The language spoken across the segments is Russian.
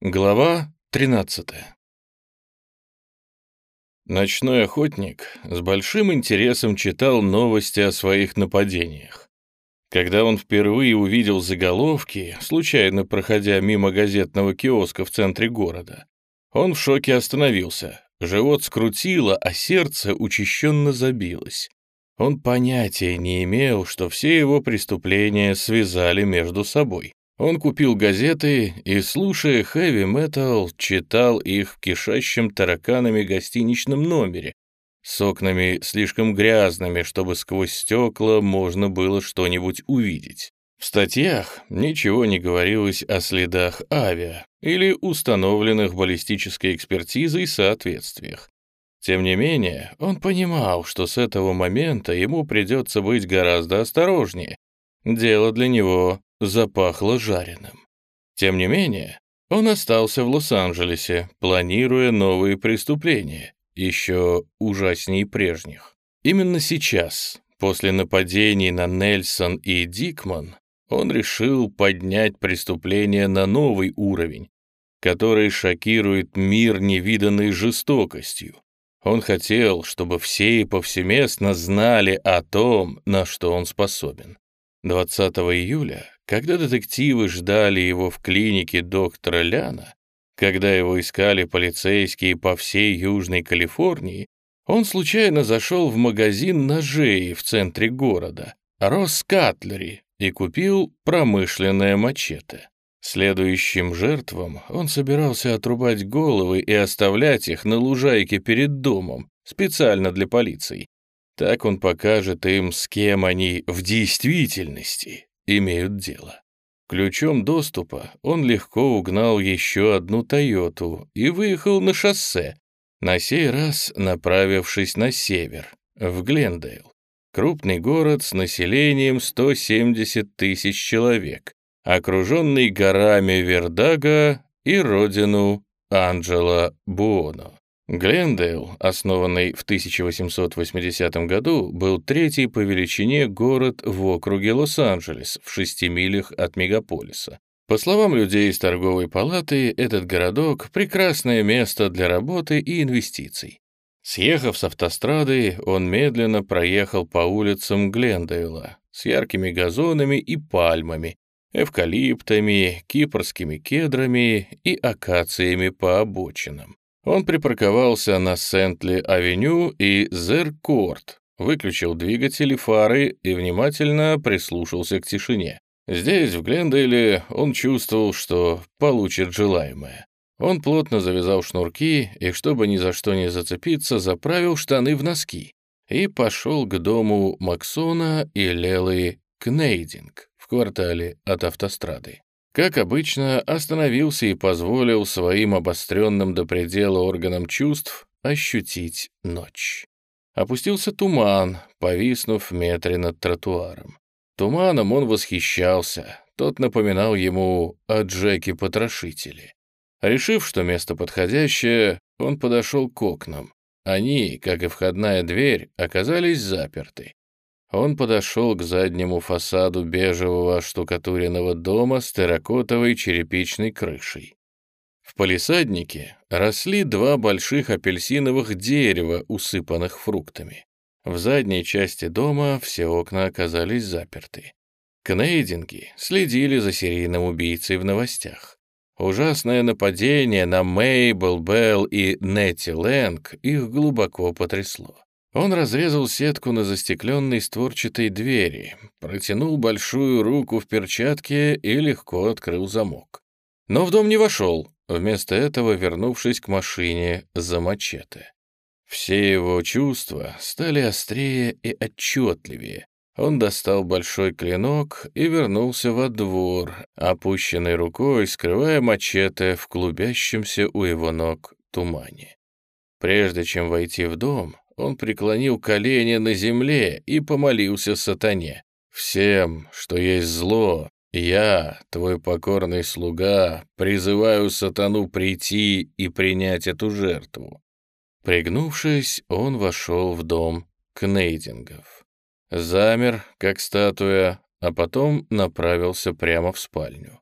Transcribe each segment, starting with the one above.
Глава 13 Ночной охотник с большим интересом читал новости о своих нападениях. Когда он впервые увидел заголовки, случайно проходя мимо газетного киоска в центре города, он в шоке остановился. Живот скрутило, а сердце учащенно забилось. Он понятия не имел, что все его преступления связали между собой. Он купил газеты и, слушая хэви-метал, читал их в кишащем тараканами гостиничном номере, с окнами слишком грязными, чтобы сквозь стекла можно было что-нибудь увидеть. В статьях ничего не говорилось о следах авиа или установленных баллистической экспертизой соответствиях. Тем не менее, он понимал, что с этого момента ему придется быть гораздо осторожнее. Дело для него запахло жареным. Тем не менее, он остался в Лос-Анджелесе, планируя новые преступления, еще ужаснее прежних. Именно сейчас, после нападений на Нельсон и Дикман, он решил поднять преступление на новый уровень, который шокирует мир невиданной жестокостью. Он хотел, чтобы все и повсеместно знали о том, на что он способен. 20 июля когда детективы ждали его в клинике доктора Ляна, когда его искали полицейские по всей Южной Калифорнии, он случайно зашел в магазин ножей в центре города, Росс Катлери, и купил промышленное мачете. Следующим жертвам он собирался отрубать головы и оставлять их на лужайке перед домом, специально для полиции. Так он покажет им, с кем они в действительности имеют дело. Ключом доступа он легко угнал еще одну «Тойоту» и выехал на шоссе, на сей раз направившись на север, в Глендейл, крупный город с населением 170 тысяч человек, окруженный горами Вердага и родину Анджела Буоно. Глендейл, основанный в 1880 году, был третий по величине город в округе Лос-Анджелес, в шести милях от мегаполиса. По словам людей из торговой палаты, этот городок — прекрасное место для работы и инвестиций. Съехав с автострады, он медленно проехал по улицам Глендейла с яркими газонами и пальмами, эвкалиптами, кипрскими кедрами и акациями по обочинам. Он припарковался на Сентли-авеню и Зеркорт, выключил двигатели фары и внимательно прислушался к тишине. Здесь, в Глендейле, он чувствовал, что получит желаемое. Он плотно завязал шнурки и, чтобы ни за что не зацепиться, заправил штаны в носки и пошел к дому Максона и Лелы Кнейдинг в квартале от автострады. Как обычно, остановился и позволил своим обостренным до предела органам чувств ощутить ночь. Опустился туман, повиснув в метре над тротуаром. Туманом он восхищался, тот напоминал ему о Джеке-потрошителе. Решив, что место подходящее, он подошел к окнам. Они, как и входная дверь, оказались заперты. Он подошел к заднему фасаду бежевого штукатуренного дома с терракотовой черепичной крышей. В палисаднике росли два больших апельсиновых дерева, усыпанных фруктами. В задней части дома все окна оказались заперты. Кнейдинги следили за серийным убийцей в новостях. Ужасное нападение на Мейбл Белл и Нетти Лэнг их глубоко потрясло. Он разрезал сетку на застекленной створчатой двери, протянул большую руку в перчатке и легко открыл замок. Но в дом не вошел, вместо этого вернувшись к машине за мачете. Все его чувства стали острее и отчетливее. Он достал большой клинок и вернулся во двор, опущенной рукой, скрывая мачете в клубящемся у его ног тумане. Прежде чем войти в дом, он преклонил колени на земле и помолился сатане. «Всем, что есть зло, я, твой покорный слуга, призываю сатану прийти и принять эту жертву». Пригнувшись, он вошел в дом Кнейдингов. Замер, как статуя, а потом направился прямо в спальню.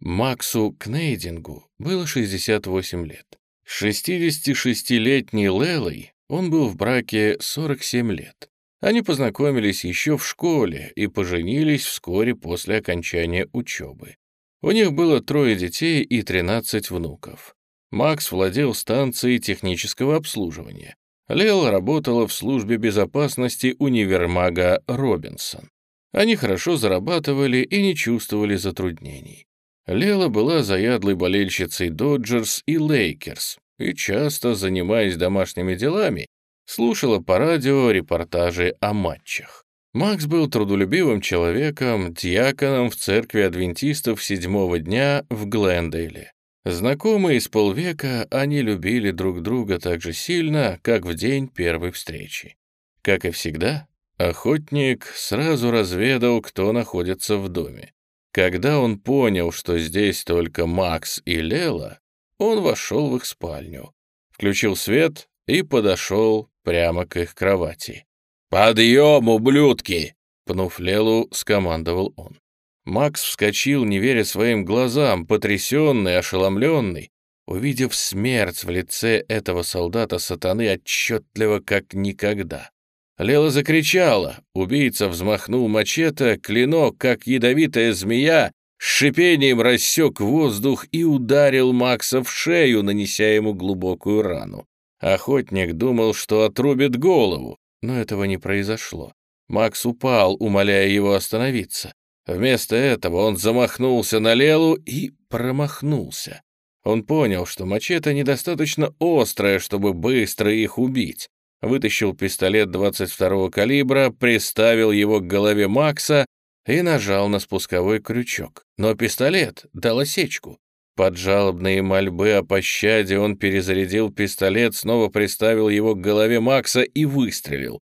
Максу Кнейдингу было 68 лет. С 66-летней Лелой он был в браке 47 лет. Они познакомились еще в школе и поженились вскоре после окончания учебы. У них было трое детей и 13 внуков. Макс владел станцией технического обслуживания. Лела работала в службе безопасности универмага «Робинсон». Они хорошо зарабатывали и не чувствовали затруднений. Лела была заядлой болельщицей «Доджерс» и «Лейкерс» и часто, занимаясь домашними делами, слушала по радио репортажи о матчах. Макс был трудолюбивым человеком, диаконом в церкви адвентистов седьмого дня в Глендейле. Знакомые с полвека, они любили друг друга так же сильно, как в день первой встречи. Как и всегда, охотник сразу разведал, кто находится в доме. Когда он понял, что здесь только Макс и Лела, он вошел в их спальню, включил свет и подошел прямо к их кровати. «Подъем, ублюдки!» — пнув Лелу, скомандовал он. Макс вскочил, не веря своим глазам, потрясенный, ошеломленный, увидев смерть в лице этого солдата сатаны отчетливо как никогда. Лела закричала, убийца взмахнул мачете, клинок, как ядовитая змея, с шипением рассек воздух и ударил Макса в шею, нанеся ему глубокую рану. Охотник думал, что отрубит голову, но этого не произошло. Макс упал, умоляя его остановиться. Вместо этого он замахнулся на Лелу и промахнулся. Он понял, что мачете недостаточно острая, чтобы быстро их убить. Вытащил пистолет 22-го калибра, приставил его к голове Макса и нажал на спусковой крючок. Но пистолет дал осечку. Под жалобные мольбы о пощаде он перезарядил пистолет, снова приставил его к голове Макса и выстрелил.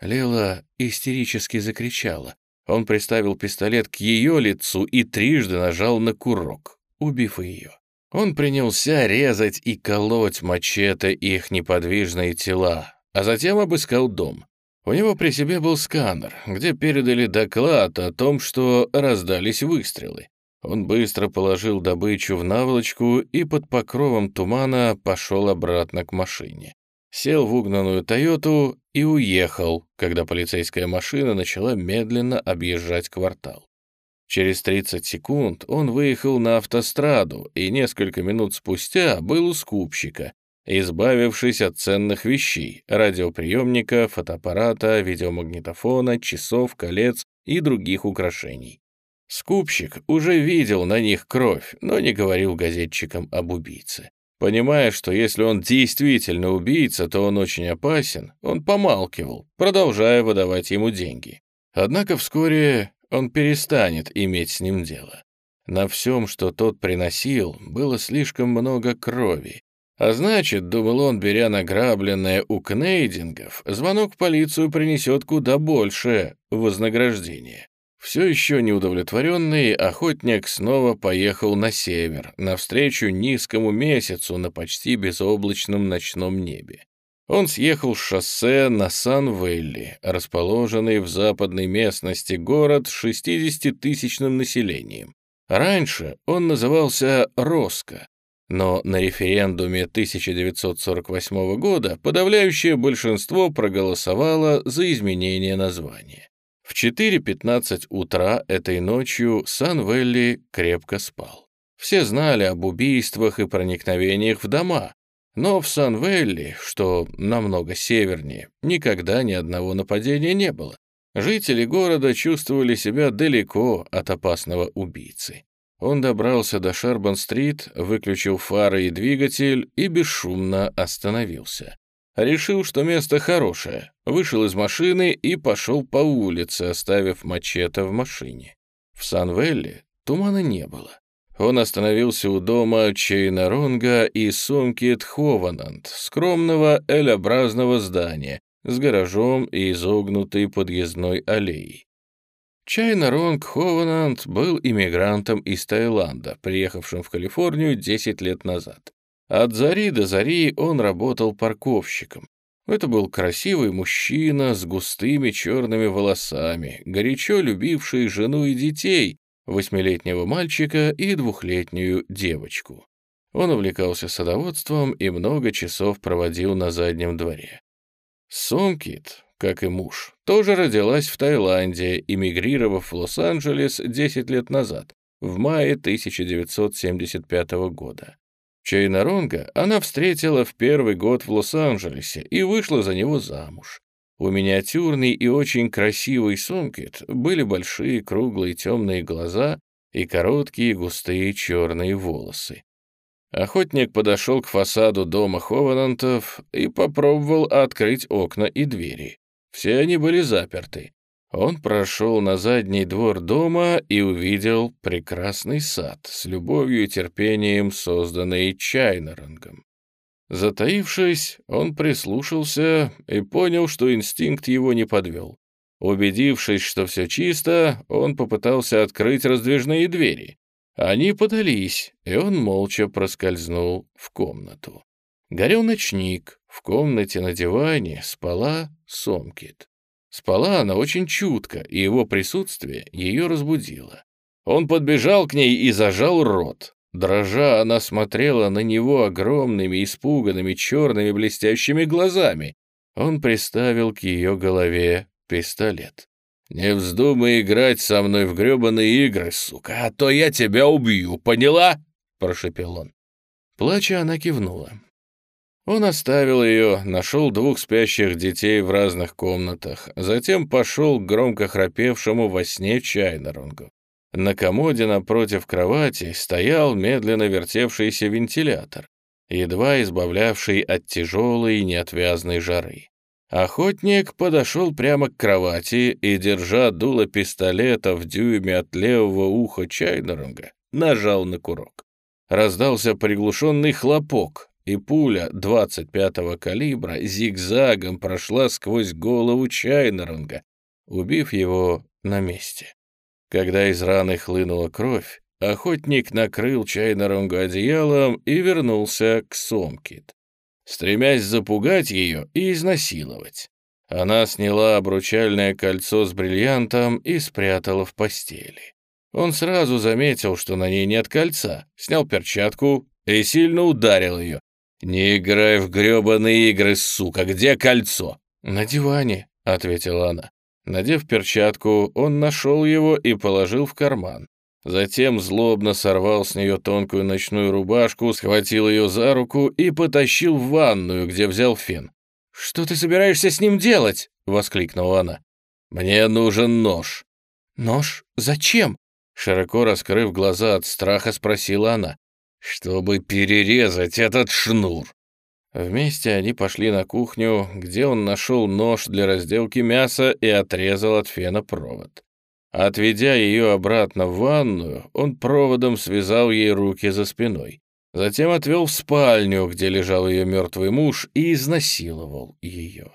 Лила истерически закричала. Он приставил пистолет к ее лицу и трижды нажал на курок, убив ее. Он принялся резать и колоть мачете их неподвижные тела, а затем обыскал дом. У него при себе был сканер, где передали доклад о том, что раздались выстрелы. Он быстро положил добычу в наволочку и под покровом тумана пошел обратно к машине. Сел в угнанную «Тойоту» и уехал, когда полицейская машина начала медленно объезжать квартал. Через 30 секунд он выехал на автостраду и несколько минут спустя был у скупщика, избавившись от ценных вещей — радиоприемника, фотоаппарата, видеомагнитофона, часов, колец и других украшений. Скупщик уже видел на них кровь, но не говорил газетчикам об убийце. Понимая, что если он действительно убийца, то он очень опасен, он помалкивал, продолжая выдавать ему деньги. Однако вскоре он перестанет иметь с ним дело. На всем, что тот приносил, было слишком много крови, а значит, думал он, беря награбленное у кнейдингов, звонок в полицию принесет куда больше вознаграждения. Все еще неудовлетворенный, охотник снова поехал на север, навстречу низкому месяцу на почти безоблачном ночном небе. Он съехал с шоссе на Сан-Вэлли, расположенный в западной местности город с 60-тысячным населением. Раньше он назывался Роско, но на референдуме 1948 года подавляющее большинство проголосовало за изменение названия. В 4.15 утра этой ночью Сан-Велли крепко спал. Все знали об убийствах и проникновениях в дома, но в Сан-Велли, что намного севернее, никогда ни одного нападения не было. Жители города чувствовали себя далеко от опасного убийцы. Он добрался до Шарбан-стрит, выключил фары и двигатель и бесшумно остановился. Решил, что место хорошее, вышел из машины и пошел по улице, оставив мачете в машине. В Сан-Велле тумана не было. Он остановился у дома Чейна Ронга и сумки Тхованант, скромного L-образного здания с гаражом и изогнутой подъездной аллеей. Чайна Ронг Ховананд был иммигрантом из Таиланда, приехавшим в Калифорнию 10 лет назад. От зари до зари он работал парковщиком. Это был красивый мужчина с густыми черными волосами, горячо любивший жену и детей, восьмилетнего мальчика и двухлетнюю девочку. Он увлекался садоводством и много часов проводил на заднем дворе. Сомкит, как и муж, тоже родилась в Таиланде, эмигрировав в Лос-Анджелес 10 лет назад, в мае 1975 года. Чайнаронга она встретила в первый год в Лос-Анджелесе и вышла за него замуж. У миниатюрный и очень красивый Сомкит были большие круглые темные глаза и короткие густые черные волосы. Охотник подошел к фасаду дома Хованантов и попробовал открыть окна и двери. Все они были заперты. Он прошел на задний двор дома и увидел прекрасный сад с любовью и терпением, созданный Чайнерангом. Затаившись, он прислушался и понял, что инстинкт его не подвел. Убедившись, что все чисто, он попытался открыть раздвижные двери. Они подались, и он молча проскользнул в комнату. Горел ночник, в комнате на диване спала Сомкит. Спала она очень чутко, и его присутствие ее разбудило. Он подбежал к ней и зажал рот. Дрожа, она смотрела на него огромными, испуганными, черными блестящими глазами. Он приставил к ее голове пистолет. «Не вздумай играть со мной в гребаные игры, сука, а то я тебя убью, поняла?» — прошепел он. Плача, она кивнула. Он оставил ее, нашел двух спящих детей в разных комнатах, затем пошел к громко храпевшему во сне Чайнерунгу. На комоде напротив кровати стоял медленно вертевшийся вентилятор, едва избавлявший от тяжелой неотвязной жары. Охотник подошел прямо к кровати и, держа дуло пистолета в дюйме от левого уха Чайнерунга, нажал на курок. Раздался приглушенный хлопок, и пуля 25-го калибра зигзагом прошла сквозь голову Чайнерунга, убив его на месте. Когда из раны хлынула кровь, охотник накрыл Чайнерунгу одеялом и вернулся к Сомкит стремясь запугать ее и изнасиловать. Она сняла обручальное кольцо с бриллиантом и спрятала в постели. Он сразу заметил, что на ней нет кольца, снял перчатку и сильно ударил ее. «Не играй в гребаные игры, сука, где кольцо?» «На диване», — ответила она. Надев перчатку, он нашел его и положил в карман. Затем злобно сорвал с нее тонкую ночную рубашку, схватил ее за руку и потащил в ванную, где взял фен. «Что ты собираешься с ним делать?» — воскликнула она. «Мне нужен нож». «Нож? Зачем?» Широко раскрыв глаза от страха, спросила она. «Чтобы перерезать этот шнур». Вместе они пошли на кухню, где он нашел нож для разделки мяса и отрезал от фена провод. Отведя ее обратно в ванную, он проводом связал ей руки за спиной. Затем отвел в спальню, где лежал ее мертвый муж, и изнасиловал ее.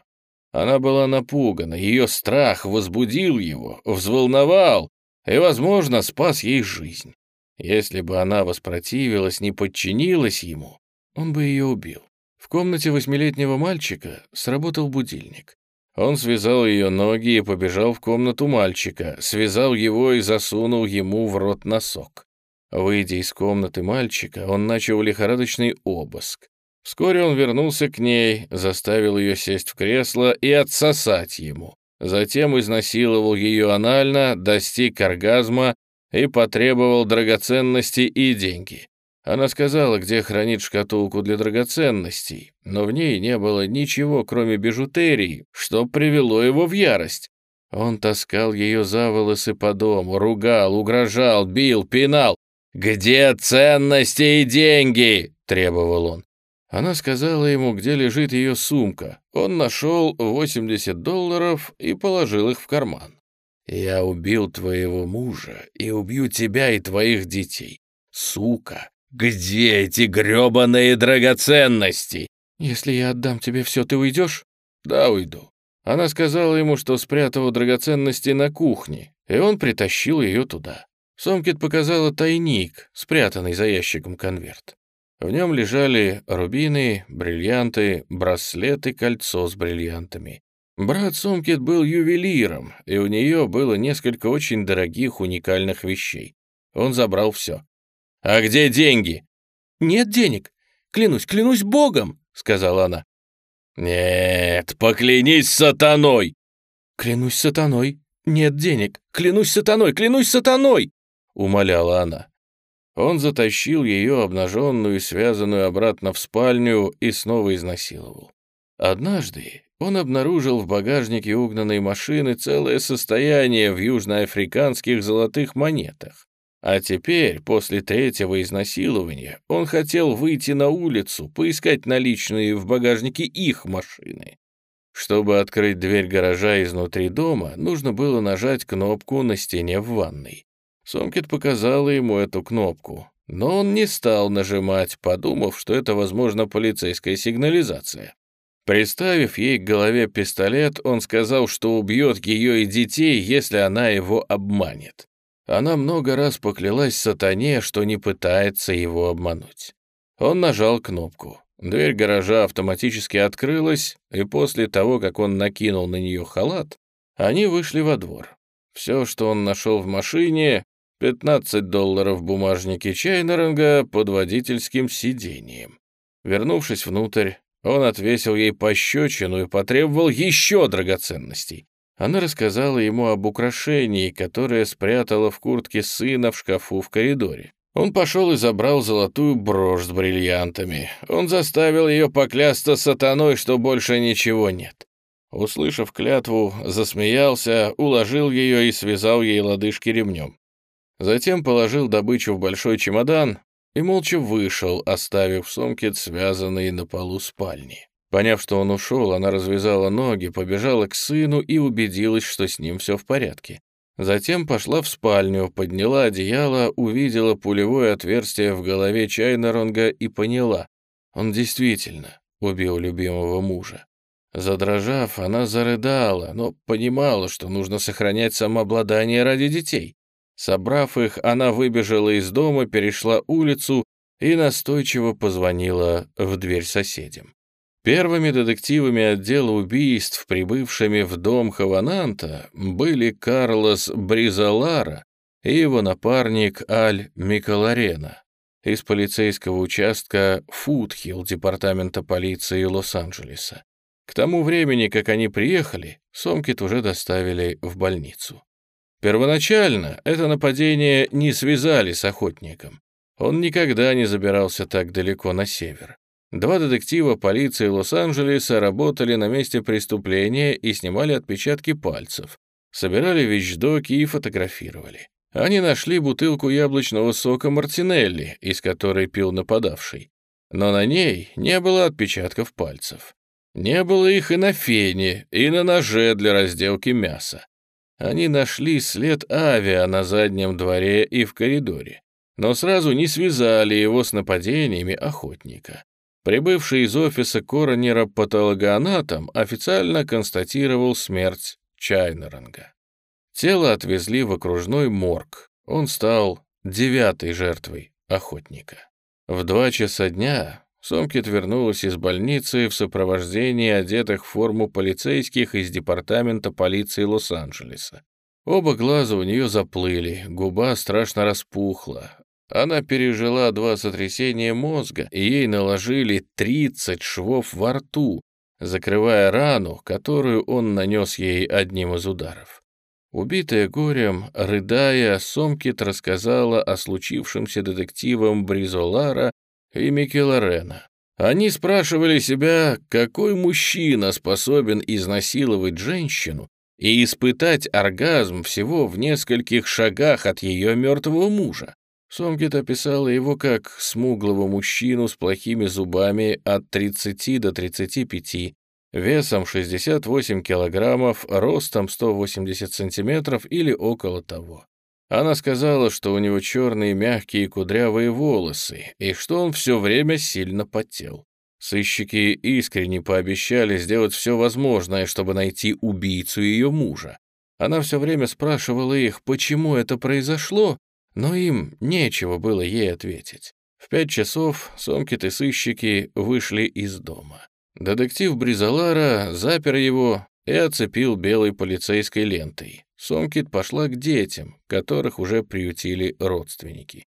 Она была напугана, ее страх возбудил его, взволновал и, возможно, спас ей жизнь. Если бы она воспротивилась, не подчинилась ему, он бы ее убил. В комнате восьмилетнего мальчика сработал будильник. Он связал ее ноги и побежал в комнату мальчика, связал его и засунул ему в рот носок. Выйдя из комнаты мальчика, он начал лихорадочный обыск. Вскоре он вернулся к ней, заставил ее сесть в кресло и отсосать ему. Затем изнасиловал ее анально, достиг оргазма и потребовал драгоценности и деньги. Она сказала, где хранит шкатулку для драгоценностей, но в ней не было ничего, кроме бижутерии, что привело его в ярость. Он таскал ее за волосы по дому, ругал, угрожал, бил, пинал. «Где ценности и деньги?» — требовал он. Она сказала ему, где лежит ее сумка. Он нашел 80 долларов и положил их в карман. «Я убил твоего мужа и убью тебя и твоих детей. Сука, «Где эти грёбаные драгоценности?» «Если я отдам тебе все, ты уйдешь?» «Да, уйду». Она сказала ему, что спрятала драгоценности на кухне, и он притащил ее туда. Сомкит показала тайник, спрятанный за ящиком конверт. В нем лежали рубины, бриллианты, браслет и кольцо с бриллиантами. Брат Сомкит был ювелиром, и у нее было несколько очень дорогих уникальных вещей. Он забрал все. «А где деньги?» «Нет денег. Клянусь, клянусь Богом», — сказала она. «Нет, поклянись сатаной!» «Клянусь сатаной. Нет денег. Клянусь сатаной, клянусь сатаной!» — умоляла она. Он затащил ее обнаженную и связанную обратно в спальню и снова изнасиловал. Однажды он обнаружил в багажнике угнанной машины целое состояние в южноафриканских золотых монетах. А теперь, после третьего изнасилования, он хотел выйти на улицу, поискать наличные в багажнике их машины. Чтобы открыть дверь гаража изнутри дома, нужно было нажать кнопку на стене в ванной. Сомкет показала ему эту кнопку, но он не стал нажимать, подумав, что это, возможно, полицейская сигнализация. Приставив ей к голове пистолет, он сказал, что убьет ее и детей, если она его обманет. Она много раз поклялась сатане, что не пытается его обмануть. Он нажал кнопку. Дверь гаража автоматически открылась, и после того, как он накинул на нее халат, они вышли во двор. Все, что он нашел в машине, 15 долларов в бумажнике Чайнеранга под водительским сиденьем. Вернувшись внутрь, он отвесил ей пощечину и потребовал еще драгоценностей. Она рассказала ему об украшении, которое спрятала в куртке сына в шкафу в коридоре. Он пошел и забрал золотую брошь с бриллиантами. Он заставил ее поклясться сатаной, что больше ничего нет. Услышав клятву, засмеялся, уложил ее и связал ей лодыжки ремнем. Затем положил добычу в большой чемодан и молча вышел, оставив сумки связанные на полу спальни. Поняв, что он ушел, она развязала ноги, побежала к сыну и убедилась, что с ним все в порядке. Затем пошла в спальню, подняла одеяло, увидела пулевое отверстие в голове Чайнаронга и поняла, он действительно убил любимого мужа. Задрожав, она зарыдала, но понимала, что нужно сохранять самообладание ради детей. Собрав их, она выбежала из дома, перешла улицу и настойчиво позвонила в дверь соседям. Первыми детективами отдела убийств, прибывшими в дом Хавананта, были Карлос Бризалара и его напарник Аль Миколарена из полицейского участка Фудхилл департамента полиции Лос-Анджелеса. К тому времени, как они приехали, Сомкит уже доставили в больницу. Первоначально это нападение не связали с охотником. Он никогда не забирался так далеко на север. Два детектива полиции Лос-Анджелеса работали на месте преступления и снимали отпечатки пальцев, собирали вещдоки и фотографировали. Они нашли бутылку яблочного сока Мартинелли, из которой пил нападавший. Но на ней не было отпечатков пальцев. Не было их и на фене, и на ноже для разделки мяса. Они нашли след авиа на заднем дворе и в коридоре, но сразу не связали его с нападениями охотника. Прибывший из офиса коронера патологоанатом официально констатировал смерть Чайнеранга. Тело отвезли в окружной морг. Он стал девятой жертвой охотника. В два часа дня Сомкит вернулась из больницы в сопровождении одетых в форму полицейских из департамента полиции Лос-Анджелеса. Оба глаза у нее заплыли, губа страшно распухла. Она пережила два сотрясения мозга, и ей наложили 30 швов во рту, закрывая рану, которую он нанес ей одним из ударов. Убитая горем, рыдая, Сомкит рассказала о случившемся детективам Бризолара и Микки Лорена. Они спрашивали себя, какой мужчина способен изнасиловать женщину и испытать оргазм всего в нескольких шагах от ее мертвого мужа. Сомкит описала его как смуглого мужчину с плохими зубами от 30 до 35, весом 68 килограммов, ростом 180 сантиметров или около того. Она сказала, что у него черные мягкие кудрявые волосы и что он все время сильно потел. Сыщики искренне пообещали сделать все возможное, чтобы найти убийцу ее мужа. Она все время спрашивала их, почему это произошло, но им нечего было ей ответить. В пять часов Сомкит и сыщики вышли из дома. Детектив Бризалара запер его и оцепил белой полицейской лентой. Сомкит пошла к детям, которых уже приютили родственники.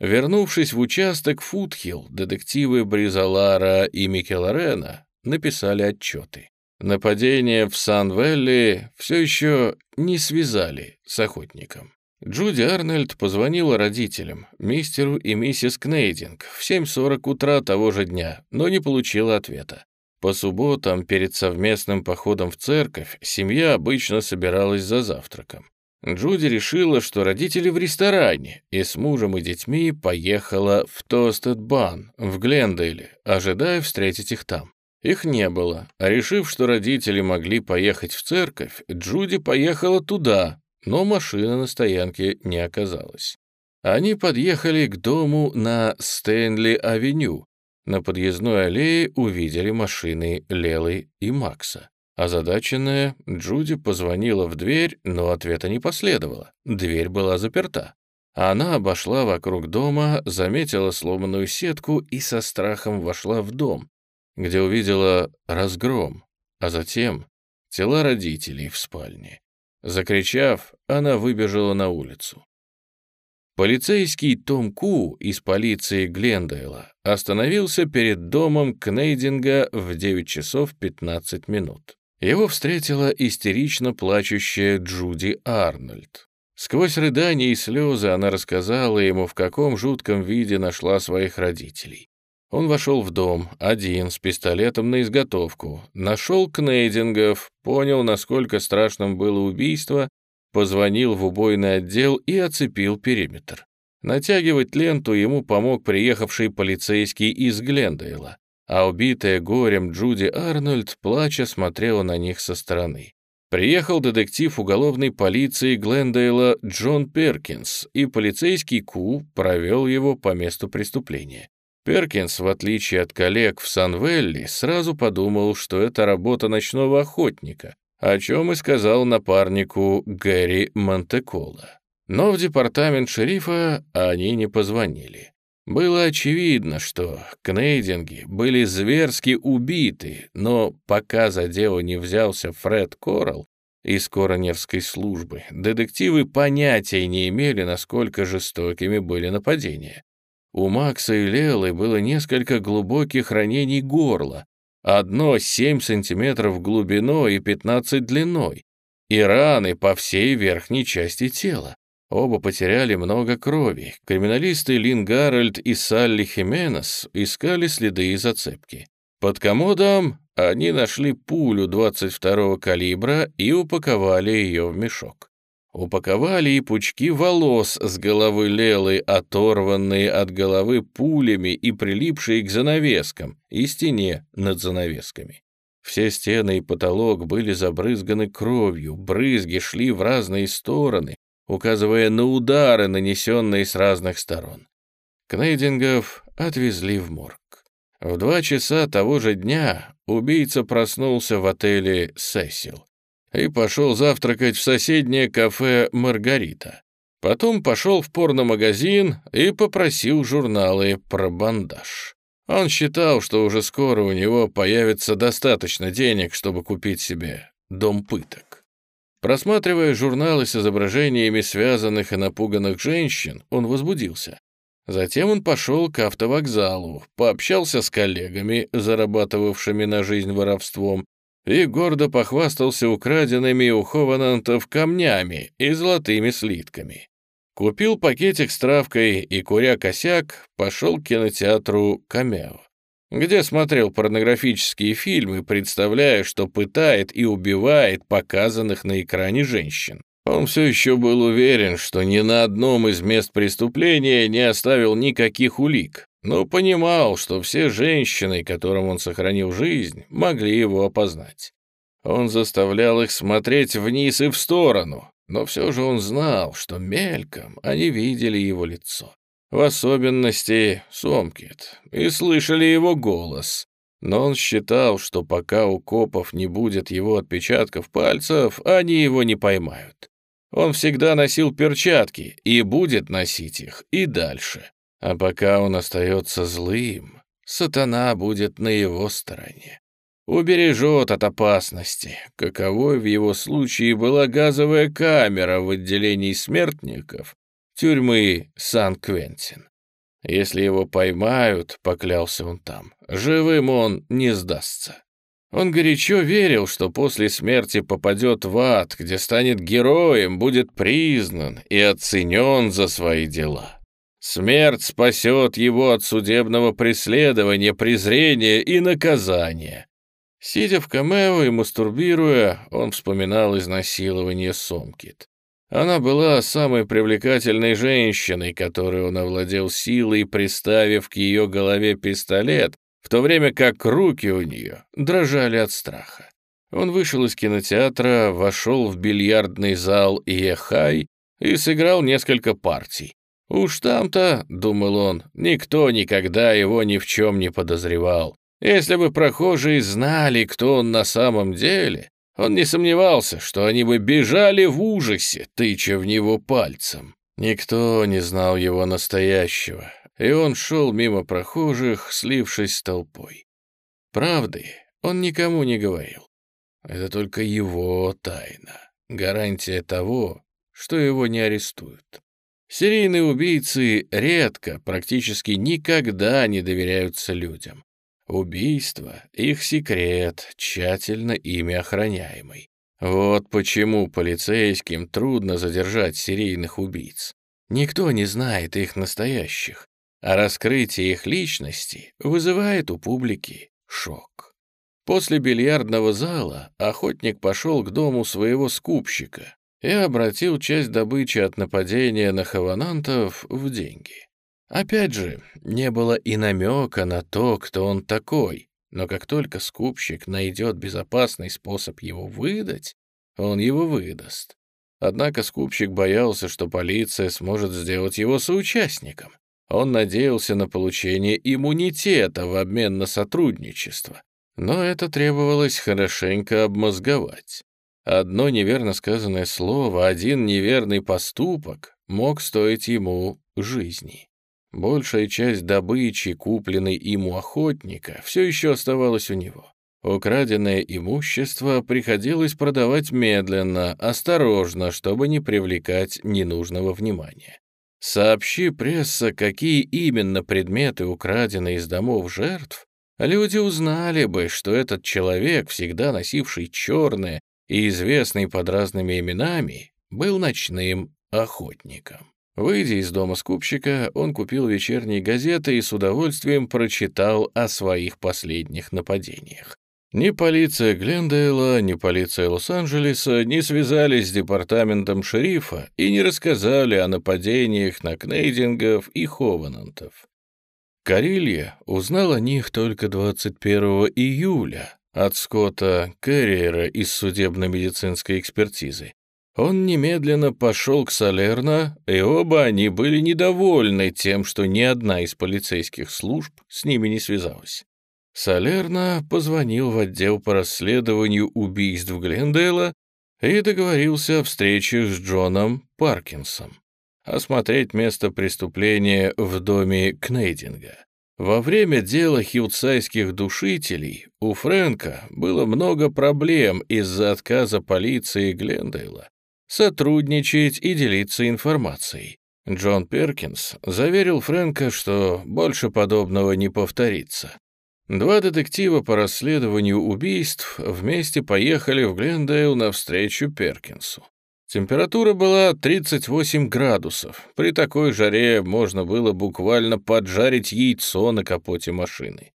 Вернувшись в участок Футхилл, детективы Бризалара и Микеларена написали отчеты. Нападение в Сан-Велли все еще не связали с охотником. Джуди Арнольд позвонила родителям, мистеру и миссис Кнейдинг, в 7.40 утра того же дня, но не получила ответа. По субботам перед совместным походом в церковь семья обычно собиралась за завтраком. Джуди решила, что родители в ресторане, и с мужем и детьми поехала в Тостед Бан в Глендейле, ожидая встретить их там. Их не было, а решив, что родители могли поехать в церковь, Джуди поехала туда, но машина на стоянке не оказалась. Они подъехали к дому на Стэнли-авеню. На подъездной аллее увидели машины Лелы и Макса. Озадаченная, Джуди позвонила в дверь, но ответа не последовало. Дверь была заперта. Она обошла вокруг дома, заметила сломанную сетку и со страхом вошла в дом, где увидела разгром, а затем тела родителей в спальне. Закричав, она выбежала на улицу. Полицейский Том Ку из полиции Глендейла остановился перед домом Кнейдинга в 9 часов 15 минут. Его встретила истерично плачущая Джуди Арнольд. Сквозь рыдания и слезы она рассказала ему, в каком жутком виде нашла своих родителей. Он вошел в дом, один, с пистолетом на изготовку, нашел Кнейдингов, понял, насколько страшным было убийство, позвонил в убойный отдел и оцепил периметр. Натягивать ленту ему помог приехавший полицейский из Глендейла а убитая горем Джуди Арнольд, плача, смотрела на них со стороны. Приехал детектив уголовной полиции Глендейла Джон Перкинс, и полицейский Ку провел его по месту преступления. Перкинс, в отличие от коллег в Сан-Велли, сразу подумал, что это работа ночного охотника, о чем и сказал напарнику Гэри Монтекола. Но в департамент шерифа они не позвонили. Было очевидно, что кнейдинги были зверски убиты, но пока за дело не взялся Фред Коралл из Коронерской службы, детективы понятия не имели, насколько жестокими были нападения. У Макса и Лелы было несколько глубоких ранений горла, одно 7 сантиметров глубиной и 15 длиной, и раны по всей верхней части тела. Оба потеряли много крови. Криминалисты Лин Гарольд и Салли Хименес искали следы и зацепки. Под комодом они нашли пулю 22-го калибра и упаковали ее в мешок. Упаковали и пучки волос с головы Лелы, оторванные от головы пулями и прилипшие к занавескам и стене над занавесками. Все стены и потолок были забрызганы кровью, брызги шли в разные стороны, указывая на удары, нанесенные с разных сторон. Кнейдингов отвезли в морг. В два часа того же дня убийца проснулся в отеле «Сесил» и пошел завтракать в соседнее кафе «Маргарита». Потом пошел в порномагазин и попросил журналы про бандаж. Он считал, что уже скоро у него появится достаточно денег, чтобы купить себе дом пыток. Просматривая журналы с изображениями связанных и напуганных женщин, он возбудился. Затем он пошел к автовокзалу, пообщался с коллегами, зарабатывавшими на жизнь воровством, и гордо похвастался украденными у Хованантов камнями и золотыми слитками. Купил пакетик с травкой и, куря косяк, пошел к кинотеатру «Камео» где смотрел порнографические фильмы, представляя, что пытает и убивает показанных на экране женщин. Он все еще был уверен, что ни на одном из мест преступления не оставил никаких улик, но понимал, что все женщины, которым он сохранил жизнь, могли его опознать. Он заставлял их смотреть вниз и в сторону, но все же он знал, что мельком они видели его лицо в особенности Сомкет, и слышали его голос. Но он считал, что пока у копов не будет его отпечатков пальцев, они его не поймают. Он всегда носил перчатки и будет носить их и дальше. А пока он остается злым, сатана будет на его стороне. убережет от опасности, каковой в его случае была газовая камера в отделении смертников тюрьмы Сан-Квентин. Если его поймают, поклялся он там, живым он не сдастся. Он горячо верил, что после смерти попадет в ад, где станет героем, будет признан и оценен за свои дела. Смерть спасет его от судебного преследования, презрения и наказания. Сидя в камео и мастурбируя, он вспоминал изнасилование Сомкит. Она была самой привлекательной женщиной, которой он овладел силой, приставив к ее голове пистолет, в то время как руки у нее дрожали от страха. Он вышел из кинотеатра, вошел в бильярдный зал Иехай и сыграл несколько партий. Уж там-то, думал он, никто никогда его ни в чем не подозревал. Если бы прохожие знали, кто он на самом деле, он не сомневался, что они бы бежали в ужасе, тыча в него пальцем. Никто не знал его настоящего, и он шел мимо прохожих, слившись с толпой. Правды он никому не говорил. Это только его тайна, гарантия того, что его не арестуют. Серийные убийцы редко, практически никогда не доверяются людям. Убийство — их секрет, тщательно ими охраняемый. Вот почему полицейским трудно задержать серийных убийц. Никто не знает их настоящих, а раскрытие их личности вызывает у публики шок. После бильярдного зала охотник пошел к дому своего скупщика и обратил часть добычи от нападения на хаванантов в деньги. Опять же, не было и намека на то, кто он такой, но как только скупщик найдет безопасный способ его выдать, он его выдаст. Однако скупщик боялся, что полиция сможет сделать его соучастником. Он надеялся на получение иммунитета в обмен на сотрудничество, но это требовалось хорошенько обмозговать. Одно неверно сказанное слово, один неверный поступок мог стоить ему жизни. Большая часть добычи, купленной им у охотника, все еще оставалась у него. Украденное имущество приходилось продавать медленно, осторожно, чтобы не привлекать ненужного внимания. Сообщи пресса, какие именно предметы украдены из домов жертв, люди узнали бы, что этот человек, всегда носивший черное и известный под разными именами, был ночным охотником. Выйдя из дома скупщика, он купил вечерние газеты и с удовольствием прочитал о своих последних нападениях. Ни полиция Глендейла, ни полиция Лос-Анджелеса не связались с департаментом шерифа и не рассказали о нападениях на Кнейдингов и Хованантов. Карилья узнал о них только 21 июля от Скотта Керриера из судебно-медицинской экспертизы. Он немедленно пошел к Салерно, и оба они были недовольны тем, что ни одна из полицейских служб с ними не связалась. Салерно позвонил в отдел по расследованию убийств Глендейла и договорился о встрече с Джоном Паркинсом, осмотреть место преступления в доме Кнейдинга. Во время дела хилдсайских душителей у Фрэнка было много проблем из-за отказа полиции Глендейла сотрудничать и делиться информацией. Джон Перкинс заверил Фрэнка, что больше подобного не повторится. Два детектива по расследованию убийств вместе поехали в Глендейл навстречу Перкинсу. Температура была 38 градусов. При такой жаре можно было буквально поджарить яйцо на капоте машины.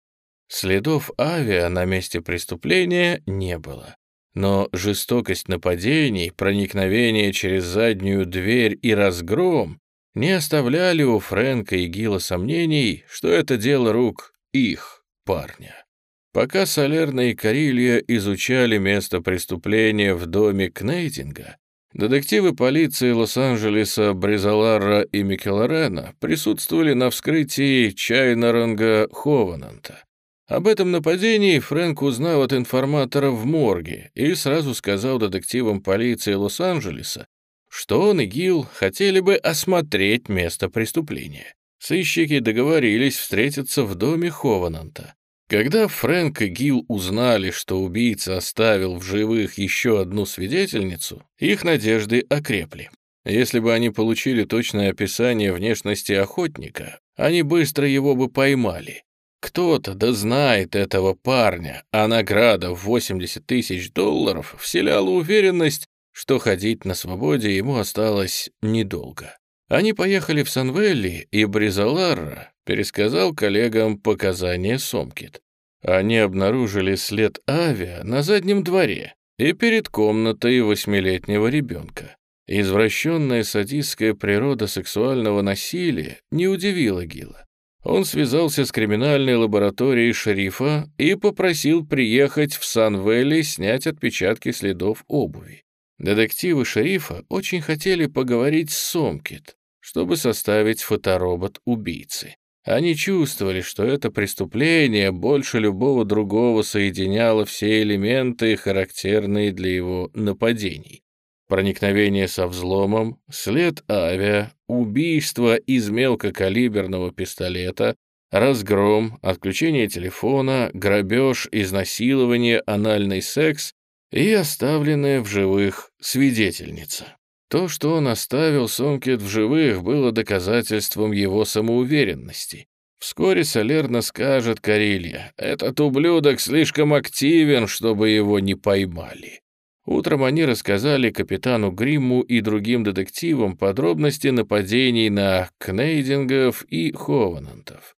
Следов авиа на месте преступления не было. Но жестокость нападений, проникновение через заднюю дверь и разгром не оставляли у Фрэнка и Гила сомнений, что это дело рук их парня. Пока Солерна и Карилья изучали место преступления в доме Кнейтинга, детективы полиции Лос-Анджелеса Бризаларра и Микеларена присутствовали на вскрытии Чайнаранга Ховананта. Об этом нападении Фрэнк узнал от информатора в морге и сразу сказал детективам полиции Лос-Анджелеса, что он и Гил хотели бы осмотреть место преступления. Сыщики договорились встретиться в доме Ховананта. Когда Фрэнк и Гил узнали, что убийца оставил в живых еще одну свидетельницу, их надежды окрепли. Если бы они получили точное описание внешности охотника, они быстро его бы поймали. Кто-то да знает этого парня, а награда в 80 тысяч долларов вселяла уверенность, что ходить на свободе ему осталось недолго. Они поехали в Санвелли, и Бризаларра пересказал коллегам показания Сомкит. Они обнаружили след авиа на заднем дворе и перед комнатой восьмилетнего ребенка. Извращенная садистская природа сексуального насилия не удивила Гила. Он связался с криминальной лабораторией шерифа и попросил приехать в Сан-Вэлли снять отпечатки следов обуви. Детективы шерифа очень хотели поговорить с Сомкит, чтобы составить фоторобот убийцы. Они чувствовали, что это преступление больше любого другого соединяло все элементы, характерные для его нападений. Проникновение со взломом, след авиа, убийство из мелкокалиберного пистолета, разгром, отключение телефона, грабеж, изнасилование, анальный секс и оставленная в живых свидетельница. То, что он оставил Сомкет в живых, было доказательством его самоуверенности. Вскоре Солерно скажет Карилья, «Этот ублюдок слишком активен, чтобы его не поймали». Утром они рассказали капитану Гримму и другим детективам подробности нападений на Кнейдингов и Хованантов.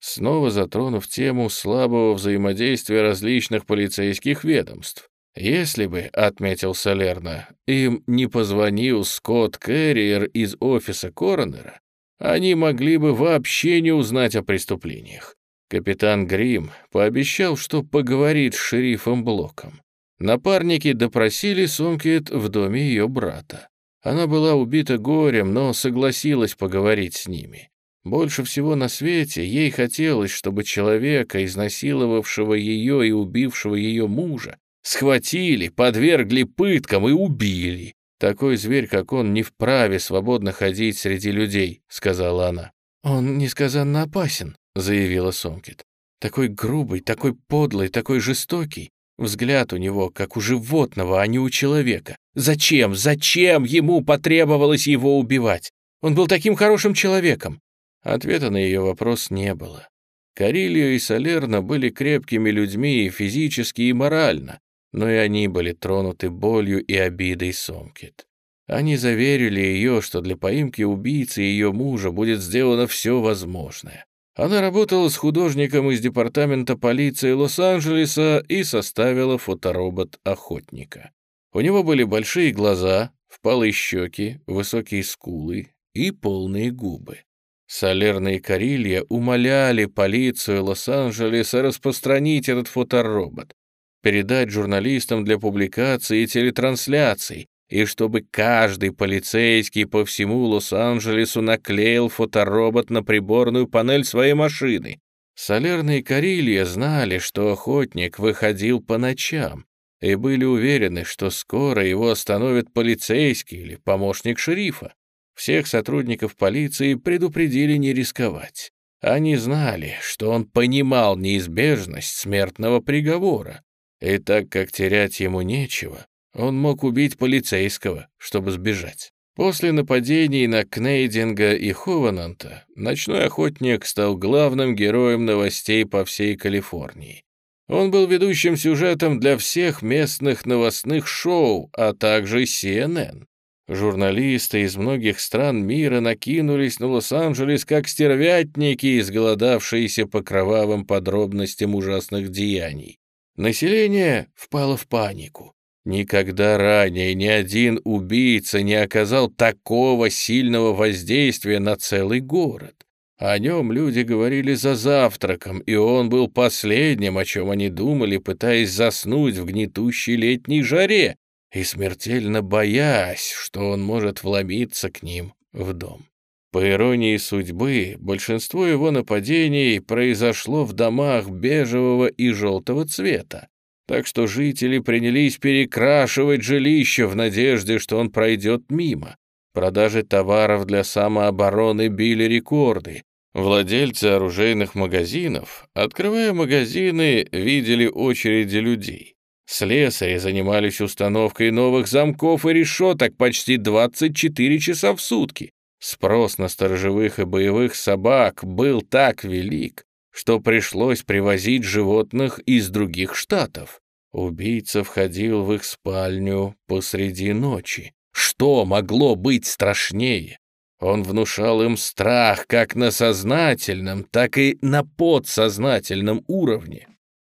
Снова затронув тему слабого взаимодействия различных полицейских ведомств. Если бы, — отметил Солерно, — им не позвонил Скотт Кэрриер из офиса Коронера, они могли бы вообще не узнать о преступлениях. Капитан Грим пообещал, что поговорит с шерифом Блоком. Напарники допросили Сомкет в доме ее брата. Она была убита горем, но согласилась поговорить с ними. Больше всего на свете ей хотелось, чтобы человека, изнасиловавшего ее и убившего ее мужа, схватили, подвергли пыткам и убили. Такой зверь, как он, не вправе свободно ходить среди людей, сказала она. Он несказанно опасен, заявила Сомкет. Такой грубый, такой подлый, такой жестокий. Взгляд у него, как у животного, а не у человека. Зачем, зачем ему потребовалось его убивать? Он был таким хорошим человеком. Ответа на ее вопрос не было. Карильо и Салерно были крепкими людьми и физически, и морально, но и они были тронуты болью и обидой Сомкет. Они заверили ее, что для поимки убийцы ее мужа будет сделано все возможное. Она работала с художником из департамента полиции Лос-Анджелеса и составила фоторобот охотника. У него были большие глаза, впалые щеки, высокие скулы и полные губы. Солерные Карилья умоляли полицию Лос-Анджелеса распространить этот фоторобот, передать журналистам для публикации и телетрансляций, и чтобы каждый полицейский по всему Лос-Анджелесу наклеил фоторобот на приборную панель своей машины. Солерные Карилья знали, что охотник выходил по ночам, и были уверены, что скоро его остановит полицейский или помощник шерифа. Всех сотрудников полиции предупредили не рисковать. Они знали, что он понимал неизбежность смертного приговора, и так как терять ему нечего, он мог убить полицейского, чтобы сбежать. После нападений на Кнейдинга и Ховананта ночной охотник стал главным героем новостей по всей Калифорнии. Он был ведущим сюжетом для всех местных новостных шоу, а также CNN. Журналисты из многих стран мира накинулись на Лос-Анджелес как стервятники, изголодавшиеся по кровавым подробностям ужасных деяний. Население впало в панику. Никогда ранее ни один убийца не оказал такого сильного воздействия на целый город. О нем люди говорили за завтраком, и он был последним, о чем они думали, пытаясь заснуть в гнетущей летней жаре и смертельно боясь, что он может вломиться к ним в дом. По иронии судьбы, большинство его нападений произошло в домах бежевого и желтого цвета, так что жители принялись перекрашивать жилище в надежде, что он пройдет мимо. Продажи товаров для самообороны били рекорды. Владельцы оружейных магазинов, открывая магазины, видели очереди людей. Слесари занимались установкой новых замков и решеток почти 24 часа в сутки. Спрос на сторожевых и боевых собак был так велик, что пришлось привозить животных из других штатов. Убийца входил в их спальню посреди ночи. Что могло быть страшнее? Он внушал им страх как на сознательном, так и на подсознательном уровне.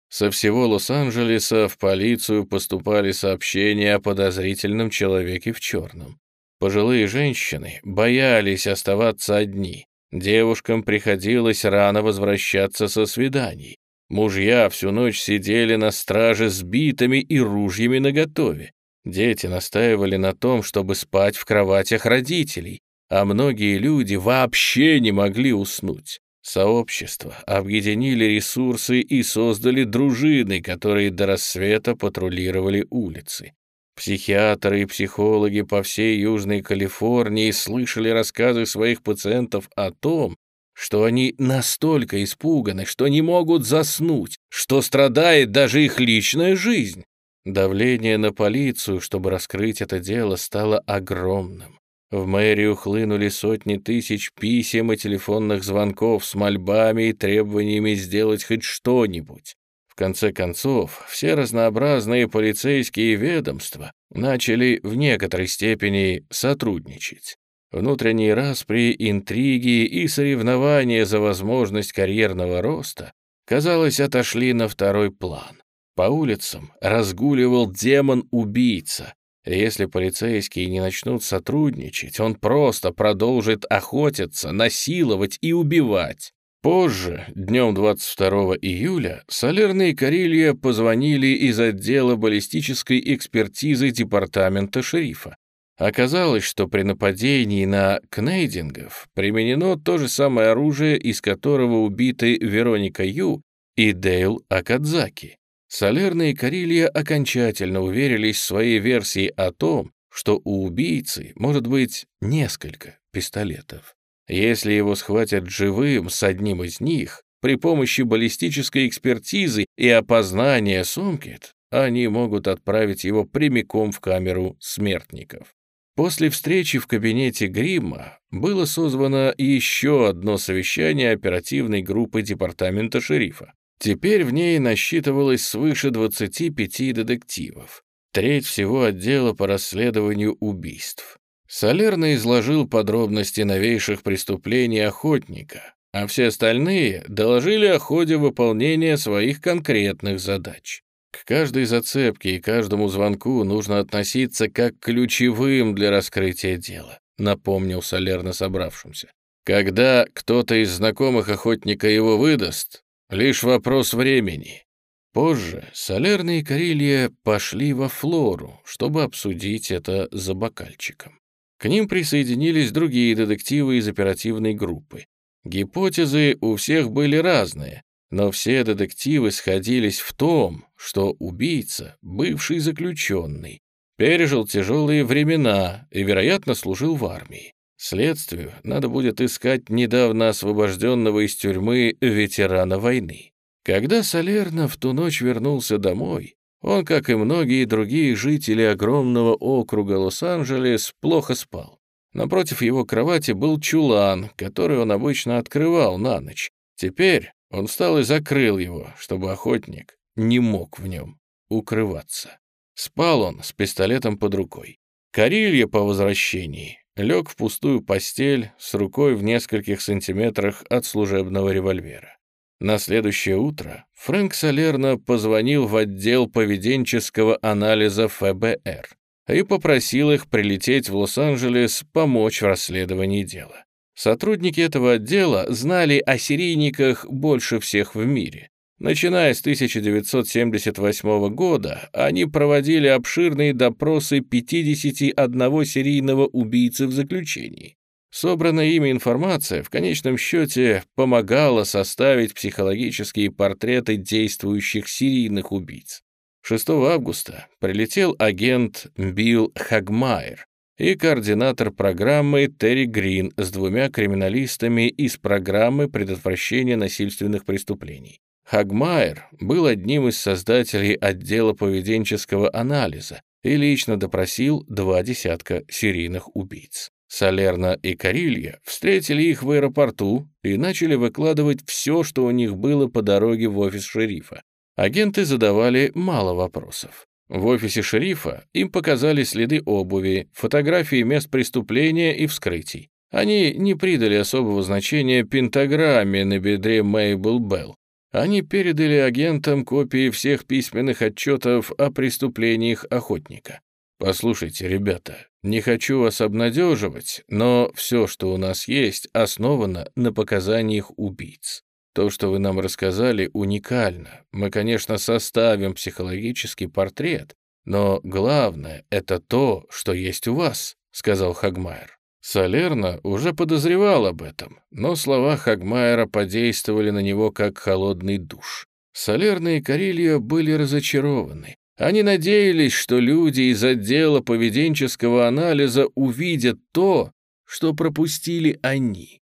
Со всего Лос-Анджелеса в полицию поступали сообщения о подозрительном человеке в черном. Пожилые женщины боялись оставаться одни. Девушкам приходилось рано возвращаться со свиданий. Мужья всю ночь сидели на страже с битами и ружьями наготове. Дети настаивали на том, чтобы спать в кроватях родителей, а многие люди вообще не могли уснуть. Сообщества объединили ресурсы и создали дружины, которые до рассвета патрулировали улицы. Психиатры и психологи по всей Южной Калифорнии слышали рассказы своих пациентов о том, что они настолько испуганы, что не могут заснуть, что страдает даже их личная жизнь. Давление на полицию, чтобы раскрыть это дело, стало огромным. В мэрию хлынули сотни тысяч писем и телефонных звонков с мольбами и требованиями сделать хоть что-нибудь. В конце концов, все разнообразные полицейские ведомства начали в некоторой степени сотрудничать. Внутренние распри, интриги и соревнования за возможность карьерного роста, казалось, отошли на второй план. По улицам разгуливал демон-убийца, если полицейские не начнут сотрудничать, он просто продолжит охотиться, насиловать и убивать. Позже, днем 22 июля, Солерный и Карелья позвонили из отдела баллистической экспертизы департамента шерифа. Оказалось, что при нападении на кнейдингов применено то же самое оружие, из которого убиты Вероника Ю и Дейл Акадзаки. Солерные Карилья окончательно уверились в своей версии о том, что у убийцы может быть несколько пистолетов. Если его схватят живым с одним из них, при помощи баллистической экспертизы и опознания Сомкет, они могут отправить его прямиком в камеру смертников. После встречи в кабинете Гримма было созвано еще одно совещание оперативной группы департамента шерифа. Теперь в ней насчитывалось свыше 25 детективов, треть всего отдела по расследованию убийств. Солерно изложил подробности новейших преступлений охотника, а все остальные доложили о ходе выполнения своих конкретных задач. К каждой зацепке и каждому звонку нужно относиться как к ключевым для раскрытия дела, напомнил Солерно собравшимся. Когда кто-то из знакомых охотника его выдаст, Лишь вопрос времени. Позже Солерный и Карелья пошли во Флору, чтобы обсудить это за бокальчиком. К ним присоединились другие детективы из оперативной группы. Гипотезы у всех были разные, но все детективы сходились в том, что убийца — бывший заключенный, пережил тяжелые времена и, вероятно, служил в армии. Следствию надо будет искать недавно освобожденного из тюрьмы ветерана войны. Когда Солерно в ту ночь вернулся домой, он, как и многие другие жители огромного округа Лос-Анджелес, плохо спал. Напротив его кровати был чулан, который он обычно открывал на ночь. Теперь он встал и закрыл его, чтобы охотник не мог в нем укрываться. Спал он с пистолетом под рукой. Карилья по возвращении лег в пустую постель с рукой в нескольких сантиметрах от служебного револьвера. На следующее утро Фрэнк Салерно позвонил в отдел поведенческого анализа ФБР и попросил их прилететь в Лос-Анджелес помочь в расследовании дела. Сотрудники этого отдела знали о серийниках больше всех в мире. Начиная с 1978 года, они проводили обширные допросы 51 серийного убийцы в заключении. Собранная ими информация в конечном счете помогала составить психологические портреты действующих серийных убийц. 6 августа прилетел агент Билл Хагмайер, и координатор программы Терри Грин с двумя криминалистами из программы предотвращения насильственных преступлений. Хагмайер был одним из создателей отдела поведенческого анализа и лично допросил два десятка серийных убийц. Салерна и Карилья встретили их в аэропорту и начали выкладывать все, что у них было по дороге в офис шерифа. Агенты задавали мало вопросов. В офисе шерифа им показали следы обуви, фотографии мест преступления и вскрытий. Они не придали особого значения пентаграмме на бедре Мейбл Белл. Они передали агентам копии всех письменных отчетов о преступлениях охотника. «Послушайте, ребята, не хочу вас обнадеживать, но все, что у нас есть, основано на показаниях убийц. То, что вы нам рассказали, уникально. Мы, конечно, составим психологический портрет, но главное — это то, что есть у вас», — сказал Хагмайер. Салерна уже подозревал об этом, но слова Хагмайера подействовали на него как холодный душ. Салерна и Карилья были разочарованы. Они надеялись, что люди из отдела поведенческого анализа увидят то, что пропустили они.